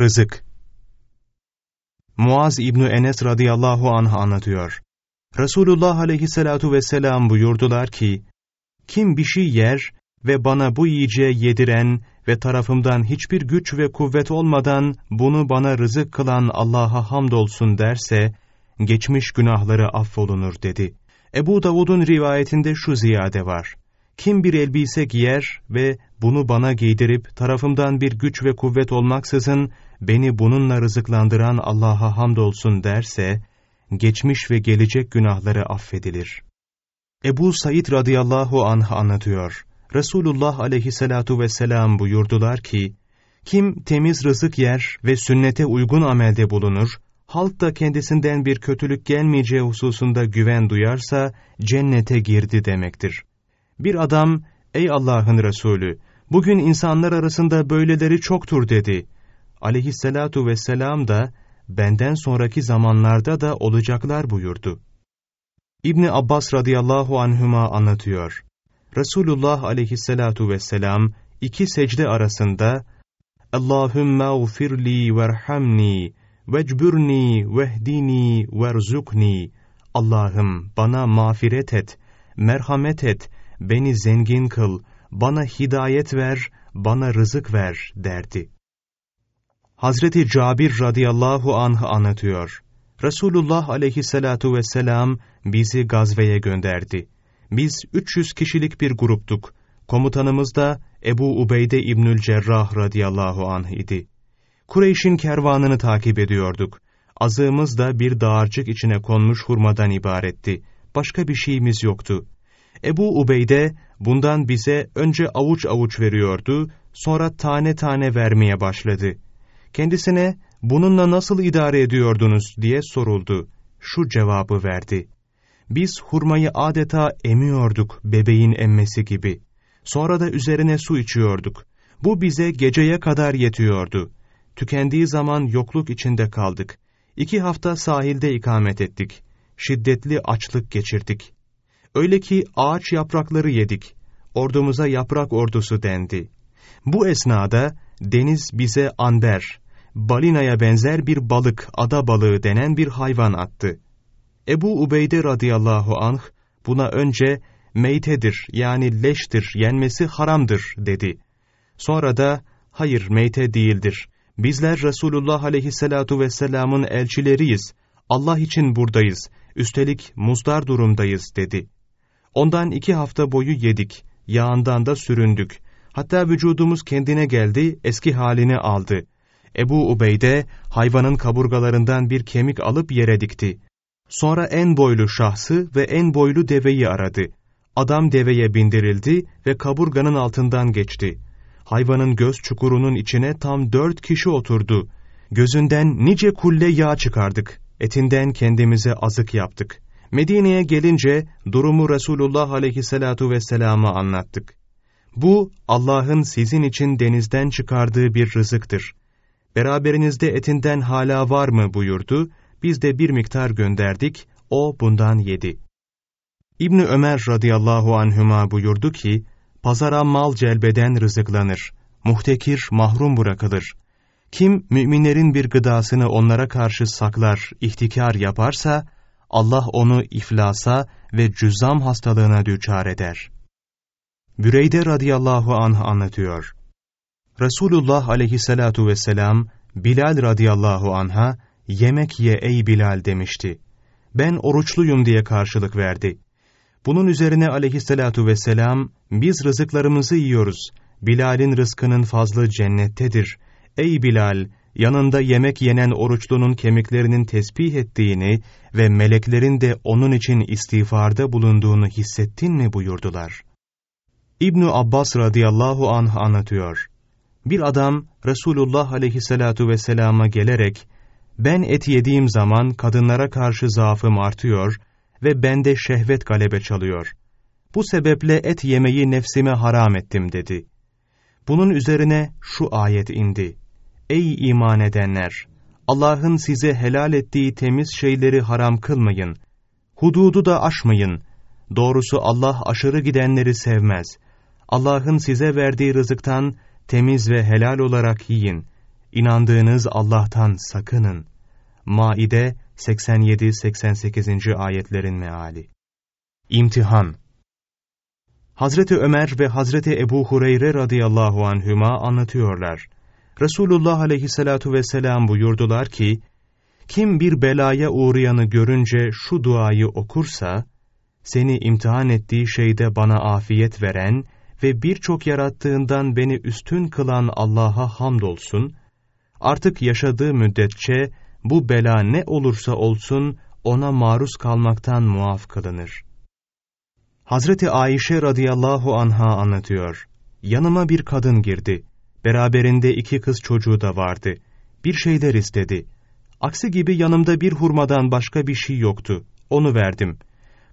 Rızık Muaz İbni Enes radıyallahu anh anlatıyor. Resulullah aleyhissalatu vesselam buyurdular ki, Kim bir şey yer ve bana bu yiyeceği yediren ve tarafımdan hiçbir güç ve kuvvet olmadan bunu bana rızık kılan Allah'a hamdolsun derse, geçmiş günahları affolunur dedi. Ebu Davud'un rivayetinde şu ziyade var. Kim bir elbise giyer ve bunu bana giydirip tarafımdan bir güç ve kuvvet olmaksızın beni bununla rızıklandıran Allah'a hamdolsun derse, geçmiş ve gelecek günahları affedilir. Ebu Said radıyallahu anh anlatıyor. Resulullah aleyhissalatu vesselam buyurdular ki, kim temiz rızık yer ve sünnete uygun amelde bulunur, halk da kendisinden bir kötülük gelmeyeceği hususunda güven duyarsa, cennete girdi demektir. Bir adam, ey Allah'ın Resulü, bugün insanlar arasında böyleleri çoktur dedi. Aleyhissalatu vesselam da, benden sonraki zamanlarda da olacaklar buyurdu. İbni Abbas radıyallahu anhüma anlatıyor. Resulullah aleyhissalatu vesselam iki secde arasında Allahümme ufirli verhamni vecburni vehdini verzukni Allah'ım bana mağfiret et, merhamet et, beni zengin kıl, bana hidayet ver, bana rızık ver derdi. Hazreti Cabir radıyallahu anh anlatıyor. Resulullah aleyhissalatu vesselam bizi gazveye gönderdi. Biz 300 kişilik bir gruptuk. Komutanımız da Ebu Ubeyde İbnül Cerrah radıyallahu anh idi. Kureyş'in kervanını takip ediyorduk. Azığımız da bir dağarcık içine konmuş hurmadan ibaretti. Başka bir şeyimiz yoktu. Ebu Ubeyde bundan bize önce avuç avuç veriyordu, sonra tane tane vermeye başladı. Kendisine bununla nasıl idare ediyordunuz diye soruldu. Şu cevabı verdi. Biz hurmayı adeta emiyorduk bebeğin emmesi gibi. Sonra da üzerine su içiyorduk. Bu bize geceye kadar yetiyordu. Tükendiği zaman yokluk içinde kaldık. İki hafta sahilde ikamet ettik. Şiddetli açlık geçirdik. Öyle ki ağaç yaprakları yedik. Ordumuza yaprak ordusu dendi. Bu esnada deniz bize anber, balinaya benzer bir balık, ada balığı denen bir hayvan attı. Ebu Ubeyde radıyallahu anh buna önce meytedir yani leştir, yenmesi haramdır dedi. Sonra da hayır meyte değildir. Bizler Resulullah aleyhissalatu vesselamın elçileriyiz. Allah için buradayız. Üstelik muzdar durumdayız dedi. Ondan iki hafta boyu yedik. Yağından da süründük. Hatta vücudumuz kendine geldi, eski halini aldı. Ebu Ubeyde hayvanın kaburgalarından bir kemik alıp yere dikti. Sonra en boylu şahsı ve en boylu deveyi aradı. Adam deveye bindirildi ve kaburganın altından geçti. Hayvanın göz çukurunun içine tam dört kişi oturdu. Gözünden nice kulle yağ çıkardık. Etinden kendimize azık yaptık. Medine'ye gelince durumu Resulullah aleyhissalatu vesselama anlattık. Bu Allah'ın sizin için denizden çıkardığı bir rızıktır. Beraberinizde etinden hala var mı buyurdu. Biz de bir miktar gönderdik. O bundan yedi. İbni Ömer radıyallahu anhüma buyurdu ki, pazara mal celbeden rızıklanır. Muhtekir mahrum bırakılır. Kim müminlerin bir gıdasını onlara karşı saklar, ihtikar yaparsa, Allah onu iflasa ve cüzzam hastalığına düçar eder. Büreyde radıyallahu anh anlatıyor. Resulullah aleyhissalatu vesselam, Bilal radıyallahu anha, yemek ye ey Bilal demişti. Ben oruçluyum diye karşılık verdi. Bunun üzerine aleyhissalatu vesselam, biz rızıklarımızı yiyoruz. Bilal'in rızkının fazlı cennettedir. Ey Bilal, yanında yemek yenen oruçlunun kemiklerinin tesbih ettiğini ve meleklerin de onun için istiğfarda bulunduğunu hissettin mi buyurdular. İbn Abbas radıyallahu anh anlatıyor. Bir adam Resulullah aleyhissalatu vesselama gelerek, ben et yediğim zaman kadınlara karşı zaafım artıyor ve bende şehvet galebe çalıyor. Bu sebeple et yemeyi nefsime haram ettim dedi. Bunun üzerine şu ayet indi. Ey iman edenler! Allah'ın size helal ettiği temiz şeyleri haram kılmayın. Hududu da aşmayın. Doğrusu Allah aşırı gidenleri sevmez. Allah'ın size verdiği rızıktan temiz ve helal olarak yiyin. inandığınız Allah'tan sakının. Maide 87-88. ayetlerin meali. İmtihan Hazreti Ömer ve Hazreti Ebu Hureyre radıyallahu anhüma anlatıyorlar. Resulullah aleyhissalatu vesselam buyurdular ki, kim bir belaya uğrayanı görünce şu duayı okursa, seni imtihan ettiği şeyde bana afiyet veren ve birçok yarattığından beni üstün kılan Allah'a hamdolsun, artık yaşadığı müddetçe bu bela ne olursa olsun ona maruz kalmaktan muaf kılınır. Hazreti Ayşe radıyallahu anha anlatıyor. Yanıma bir kadın girdi. Beraberinde iki kız çocuğu da vardı. Bir şeyler istedi. Aksi gibi yanımda bir hurmadan başka bir şey yoktu. Onu verdim.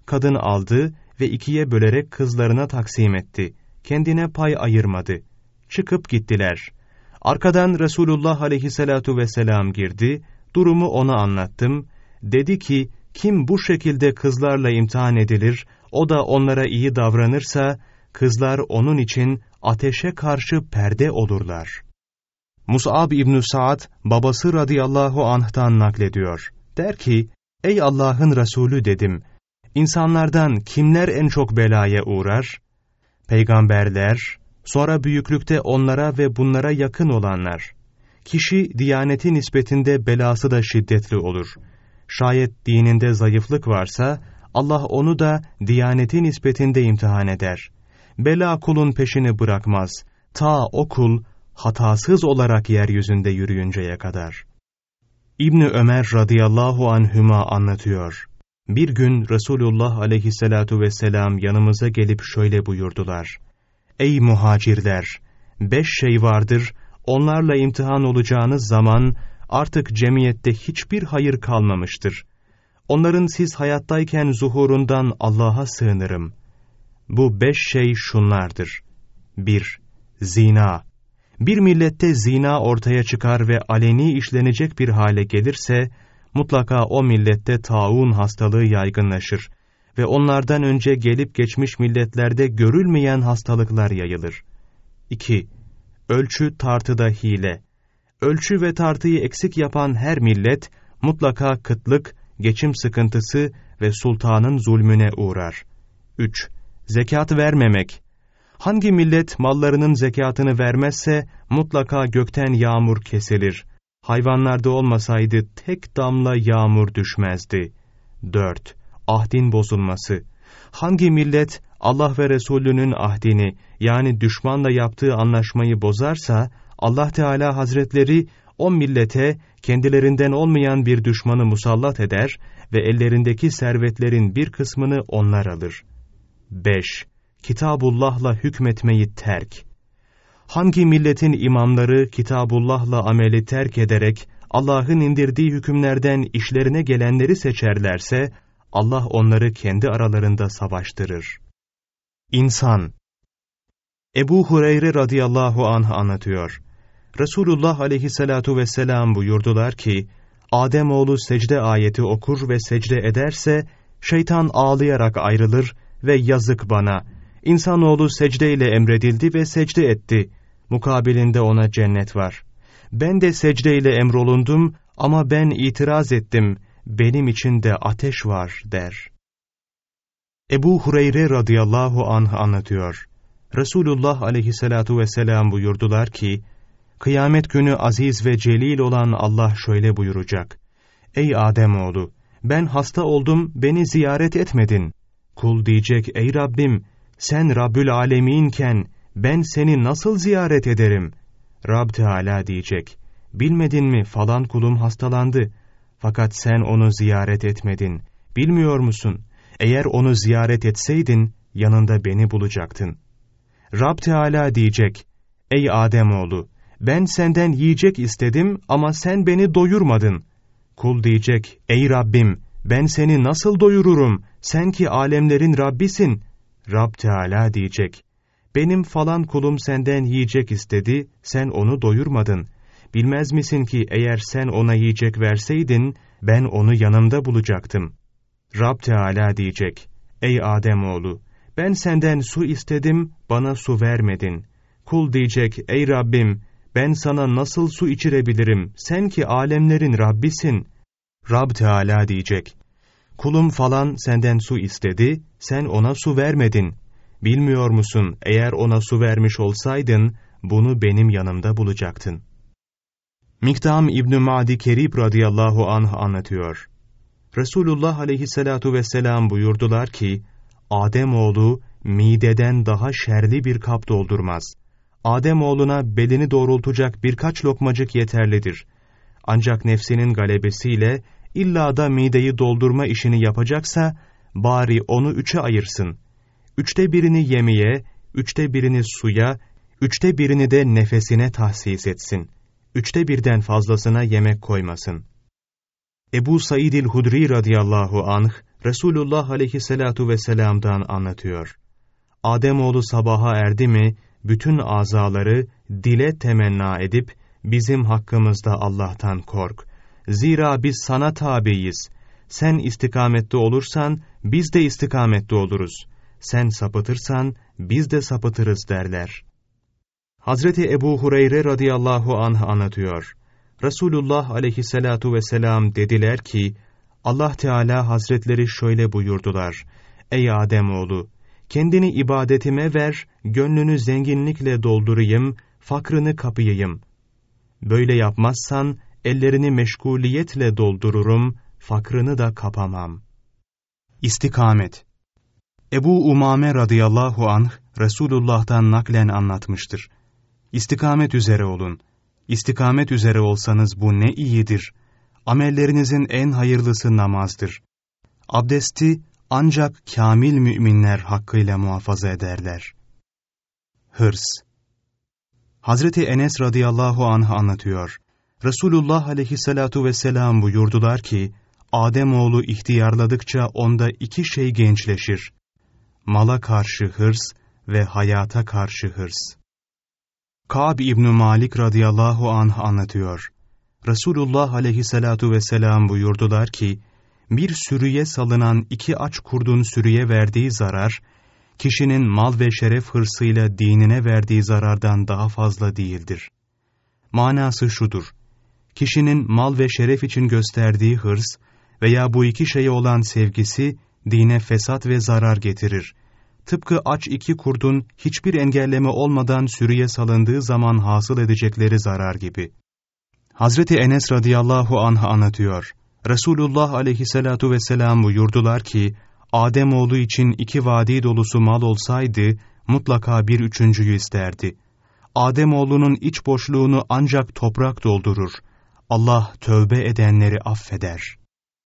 Kadın aldı ve ikiye bölerek kızlarına taksim etti. Kendine pay ayırmadı. Çıkıp gittiler. Arkadan Resulullah aleyhissalatu vesselam girdi, durumu ona anlattım. Dedi ki, kim bu şekilde kızlarla imtihan edilir, o da onlara iyi davranırsa, kızlar onun için ateşe karşı perde olurlar. Mus'ab İbn Saad babası radıyallahu anh'tan naklediyor. Der ki, ey Allah'ın Resulü dedim, insanlardan kimler en çok belaya uğrar? Peygamberler, sonra büyüklükte onlara ve bunlara yakın olanlar. Kişi diyaneti nispetinde belası da şiddetli olur. Şayet dininde zayıflık varsa, Allah onu da diyaneti nispetinde imtihan eder. Bela kulun peşini bırakmaz. Ta o kul hatasız olarak yeryüzünde yürüyünceye kadar. İbni Ömer radıyallahu anhüma anlatıyor. Bir gün Resulullah aleyhissalatu vesselam yanımıza gelip şöyle buyurdular. Ey muhacirler! Beş şey vardır, onlarla imtihan olacağınız zaman artık cemiyette hiçbir hayır kalmamıştır. Onların siz hayattayken zuhurundan Allah'a sığınırım. Bu beş şey şunlardır. 1. Zina. Bir millette zina ortaya çıkar ve aleni işlenecek bir hale gelirse, mutlaka o millette taun hastalığı yaygınlaşır ve onlardan önce gelip geçmiş milletlerde görülmeyen hastalıklar yayılır. 2. Ölçü tartıda hile. Ölçü ve tartıyı eksik yapan her millet, mutlaka kıtlık, geçim sıkıntısı ve sultanın zulmüne uğrar. 3. Zekat vermemek. Hangi millet mallarının zekatını vermezse mutlaka gökten yağmur kesilir. Hayvanlarda olmasaydı tek damla yağmur düşmezdi. 4. Ahdin bozulması. Hangi millet Allah ve Resulünün ahdini yani düşmanla yaptığı anlaşmayı bozarsa Allah Teala Hazretleri o millete kendilerinden olmayan bir düşmanı musallat eder ve ellerindeki servetlerin bir kısmını onlar alır. 5. Kitabullah'la hükmetmeyi terk. Hangi milletin imamları Kitabullah'la ameli terk ederek Allah'ın indirdiği hükümlerden işlerine gelenleri seçerlerse Allah onları kendi aralarında savaştırır. İnsan Ebu Hureyre radıyallahu anh anlatıyor. Resulullah aleyhissalatu vesselam buyurdular ki, Ademoğlu secde ayeti okur ve secde ederse, şeytan ağlayarak ayrılır ve yazık bana. İnsanoğlu secdeyle emredildi ve secde etti. Mukabilinde ona cennet var. Ben de secdeyle emrolundum ama ben itiraz ettim. Benim için de ateş var der. Ebu Hureyre radıyallahu anh anlatıyor. Resulullah aleyhissalatu vesselam buyurdular ki, Kıyamet günü aziz ve celil olan Allah şöyle buyuracak. Ey Ademoğlu! Ben hasta oldum, beni ziyaret etmedin. Kul diyecek, ey Rabbim! Sen Rabbül Aleminken, ben seni nasıl ziyaret ederim? Rab Teala diyecek, bilmedin mi falan kulum hastalandı. Fakat sen onu ziyaret etmedin. Bilmiyor musun? Eğer onu ziyaret etseydin, yanında beni bulacaktın. Rab Teala diyecek, ey Ademoğlu! ben senden yiyecek istedim ama sen beni doyurmadın. Kul diyecek, ey Rabbim ben seni nasıl doyururum, sen ki alemlerin Rabbisin. Rab Teala diyecek, benim falan kulum senden yiyecek istedi, sen onu doyurmadın. Bilmez misin ki eğer sen ona yiyecek verseydin, ben onu yanımda bulacaktım. Rab Teala diyecek, ey Ademoğlu, ben senden su istedim, bana su vermedin. Kul diyecek, ey Rabbim, ben sana nasıl su içirebilirim, sen ki alemlerin Rabbisin. Rab Teala diyecek, kulum falan senden su istedi, sen ona su vermedin. Bilmiyor musun, eğer ona su vermiş olsaydın, bunu benim yanımda bulacaktın. Miktam İbn-i Madi Kerib radıyallahu anh anlatıyor. Resulullah aleyhissalatu vesselam buyurdular ki, Ademoğlu mideden daha şerli bir kap doldurmaz. Ademoğluna belini doğrultacak birkaç lokmacık yeterlidir. Ancak nefsinin galebesiyle illa da mideyi doldurma işini yapacaksa, bari onu üçe ayırsın. Üçte birini yemeye, üçte birini suya, üçte birini de nefesine tahsis etsin. Üçte birden fazlasına yemek koymasın. Ebu Said-il Hudri radıyallahu anh, Resulullah aleyhissalatu vesselam'dan anlatıyor. Ademoğlu sabaha erdi mi, bütün azaları dile temenna edip, bizim hakkımızda Allah'tan kork. Zira biz sana tabiiz. Sen istikamette olursan, biz de istikamette oluruz. Sen sapıtırsan, biz de sapıtırız derler. Hazreti Ebu Hureyre radıyallahu anh anlatıyor. Resulullah aleyhissalatu vesselam dediler ki, Allah Teala Hazretleri şöyle buyurdular. Ey Ademoğlu! Kendini ibadetime ver, gönlünü zenginlikle doldurayım, fakrını kapayayım. Böyle yapmazsan, ellerini meşguliyetle doldururum, fakrını da kapamam. İstikamet Ebu Umame radıyallahu anh, Resulullah'tan naklen anlatmıştır. İstikamet üzere olun. İstikamet üzere olsanız bu ne iyidir. Amellerinizin en hayırlısı namazdır. Abdesti ancak kamil müminler hakkıyla muhafaza ederler. Hırs Hazreti Enes radıyallahu anh anlatıyor. Resulullah aleyhissalatu vesselam buyurdular ki, Ademoğlu ihtiyarladıkça onda iki şey gençleşir. Mala karşı hırs ve hayata karşı hırs. Ka'b İbn Malik radıyallahu anh anlatıyor. Resulullah aleyhissalatu vesselam buyurdular ki, bir sürüye salınan iki aç kurdun sürüye verdiği zarar, kişinin mal ve şeref hırsıyla dinine verdiği zarardan daha fazla değildir. Manası şudur, kişinin mal ve şeref için gösterdiği hırs veya bu iki şeye olan sevgisi, dine fesat ve zarar getirir. Tıpkı aç iki kurdun hiçbir engelleme olmadan sürüye salındığı zaman hasıl edecekleri zarar gibi. Hazreti Enes radıyallahu anh anlatıyor. Resulullah aleyhissalatu vesselam buyurdular ki, Ademoğlu için iki vadi dolusu mal olsaydı, mutlaka bir üçüncüyü isterdi. Ademoğlunun iç boşluğunu ancak toprak doldurur. Allah tövbe edenleri affeder.''